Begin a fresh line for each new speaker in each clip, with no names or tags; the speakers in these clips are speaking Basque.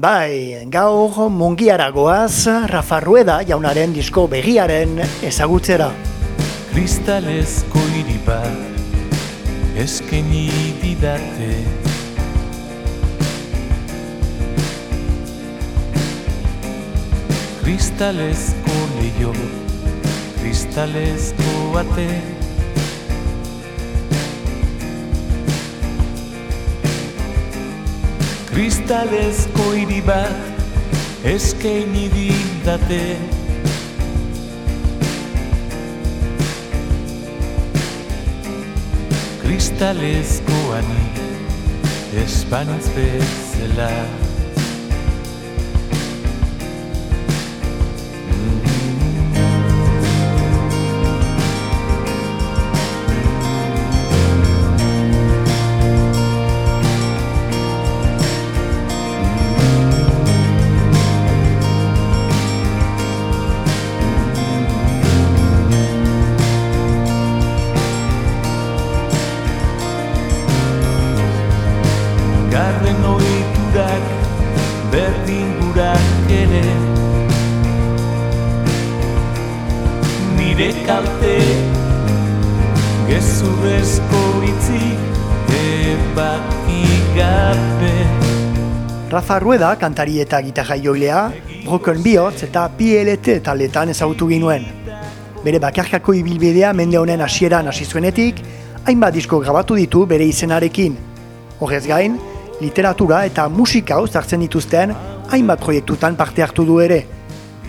Bai, gaur mungiara goaz, Rafa Rueda jaunaren disko begiaren ezagutzera.
Kristalezko hiri bat eskeni didate Kristalezko leio, kristalezko ate Kristalezko hiri bat eskaini didate Kristalezko ani espanitz bezala gezurrezko itzik ebaki gabe
Rafa Rueda kantari eta gitarra Broken Bihotz eta PLT taldetan ezagutu ginuen. Bere bakarkako ibilbidea mende honen hasieran hasi zuenetik, hainbat disko grabatu ditu bere izenarekin. Horrez gain, literatura eta musika uzartzen dituzten hainbat proiektutan parte hartu du ere.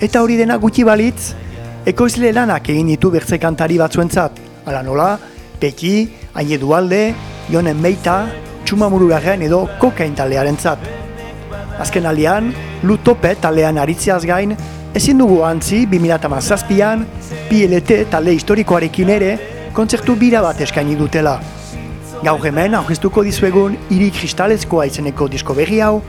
Eta hori dena gutxi balitz, ekoizle lanak egin ditu bertze kantari batzuentzat. Hala nola, Peki, Aine Dualde, Jonen Meita, Txuma Murugarren edo Kokain taldearentzat. Azken aldean, Lu Tope taldean aritzeaz gain, ezin dugu antzi 2017an PLT talde historikoarekin ere kontzertu bira bat eskaini dutela. Gaur hemen aurkeztuko dizuegun hiri kristalezkoa izeneko disko berri hau,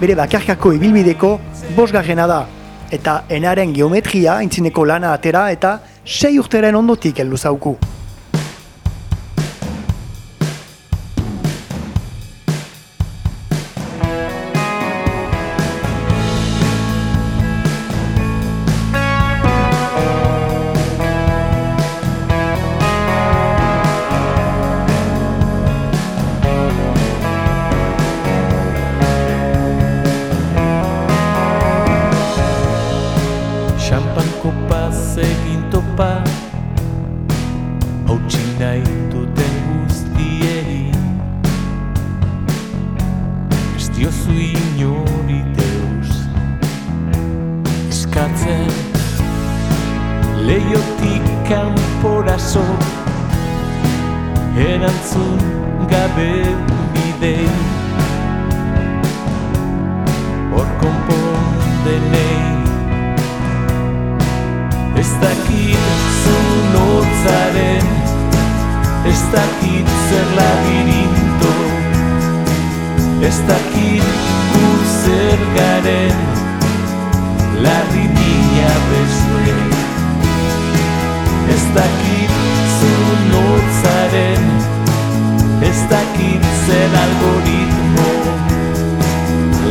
bere bakarkako ibilbideko bosgarrena da, eta enaren geometria aintzineko lana atera eta sei urteren ondotik heldu zauku.
Xampan kopa zegin topa. Hautsi nahi duten guztiei. Ez diozu inori deus Eskatzen. Leiotik kanporazo Erantzun gabe bidei Hor konpondenei Ez dakit zu notzaren Ez dakit zer labirinto Ez dakit gu zer garen Larri mina beste. Ez dakit zu notzaren Ez dakit zer algoritmo.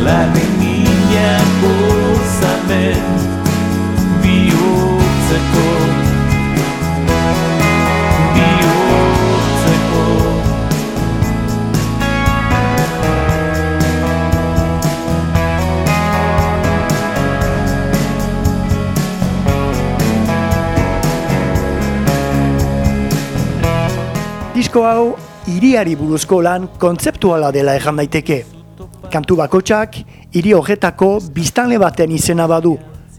Larri
Disko hau hiriari buruzko lan kontzeptuala dela erran daiteke. Kantu bakotsak hiri horretako biztanle baten izena badu,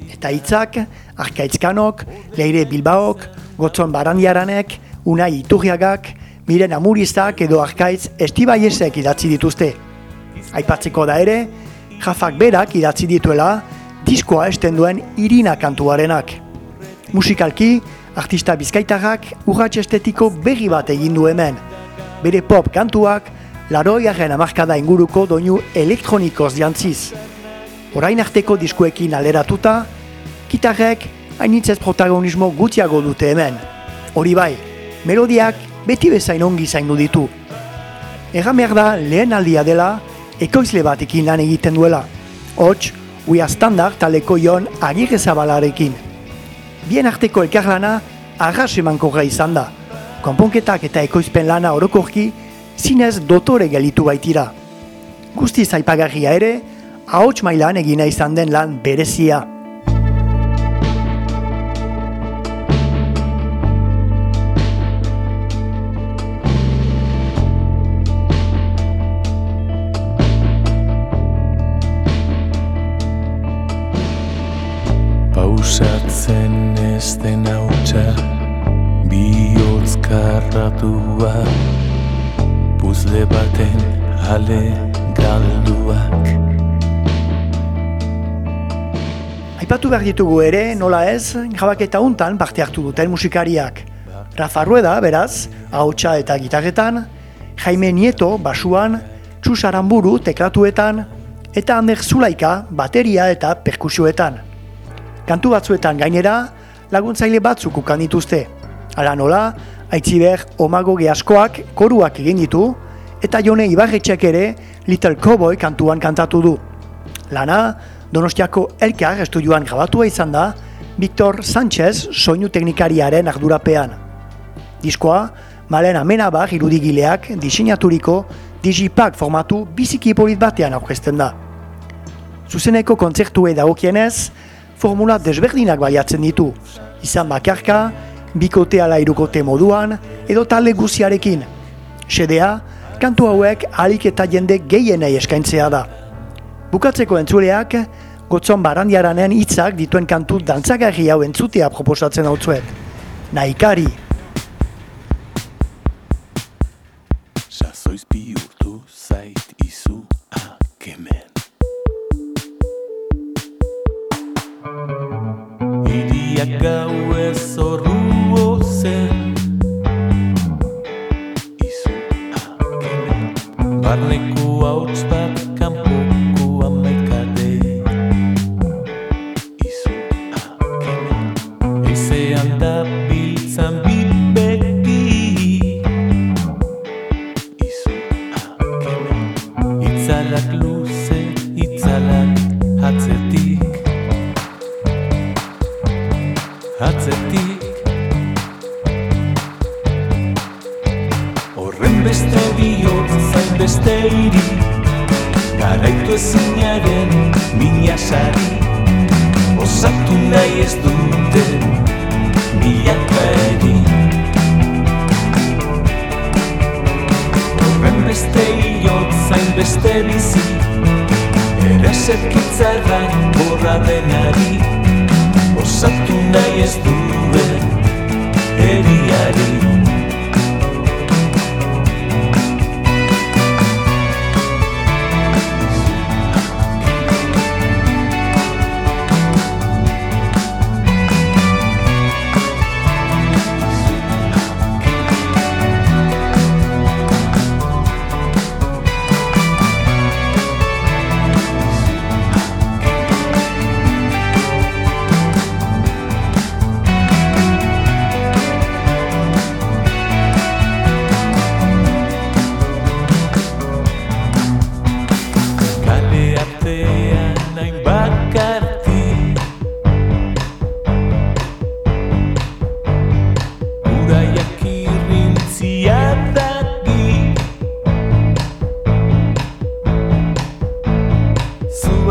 eta hitzak Arkaitzkanok, Leire Bilbaok, Gotzon Barandiaranek, Unai Iturriagak, Miren Amurizak edo Arkaitz Estibaiesek idatzi dituzte. Aipatzeko da ere, Jafak berak idatzi dituela diskoa esten duen irina kantuarenak. Musikalki, artista bizkaitarrak urratx estetiko berri bat egin du hemen. Bere pop kantuak, laroiaren amarkada inguruko doinu elektronikoz jantziz. Orain arteko diskuekin aleratuta, gitarrek hainitzez protagonismo gutxiago dute hemen. Hori bai, melodiak beti bezain ongi zaindu ditu. Egan behar da lehen aldia dela, ekoizle batekin lan egiten duela. Hots, Uia Standard taleko jon agirre zabalarekin. Bien arteko elkarlana arras emanko izan da. Konponketak eta ekoizpen lana orokorki, zinez dotore gelitu baitira. Guzti zaipagarria ere, ahots mailan egina izan den lan berezia.
Pausatzen ez den hautsa Bihotz karratua Puzle baten ale galduak
Aipatu behar ditugu ere, nola ez, grabaketa untan parte hartu duten musikariak. Rafa Rueda, beraz, hautsa eta gitarretan, Jaime Nieto, basuan, Txus Aramburu, teklatuetan, eta Ander Zulaika, bateria eta perkusioetan. Kantu batzuetan gainera, laguntzaile batzuk ukan dituzte. Hala nola, aitziber omagoge askoak koruak egin ditu, eta jone ibarretxek ere Little Cowboy kantuan kantatu du. Lana, Donostiako Elkar estudioan grabatua izan da, Victor Sánchez soinu teknikariaren ardurapean. Diskoa, Malen Amenabar irudigileak diseinaturiko Digipack formatu biziki polit batean aurkezten da. Zuzeneko kontzertuei dagokienez, formula desberdinak baiatzen ditu, izan bakarka, bikote ala irukote moduan, edo talde guziarekin. Sedea, kantu hauek alik eta jende gehienei eskaintzea da. Bukatzeko entzuleak, gotzon barandiaranen hitzak dituen kantu dantzagarri hau entzutea proposatzen hau zuet. Naikari!
Sazoiz bihurtu zait izu akemen gau ez horru zen Izu akemen Barneko Atzetik. Horren beste bihotz zain beste hiri. Garaitu ezinaren mina sari. Osatu nahi ez duten milaka eri. Horren beste hilot zain beste bizi. Eraserkitzarrak borra denari Osatu nahi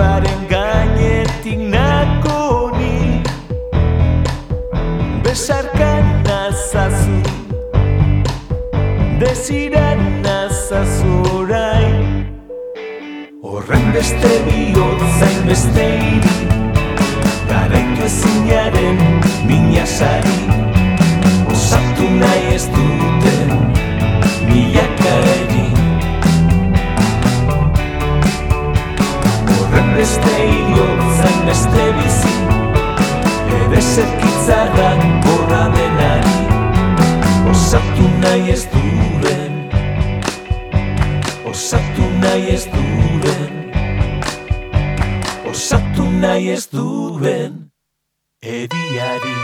Zuaren gainetik nakoni Besarkan nazazu Desiran nazazu orain Horren beste bihot zain beste ez duen Osatu nahi ez duen Osatu nahi ez duen Eriari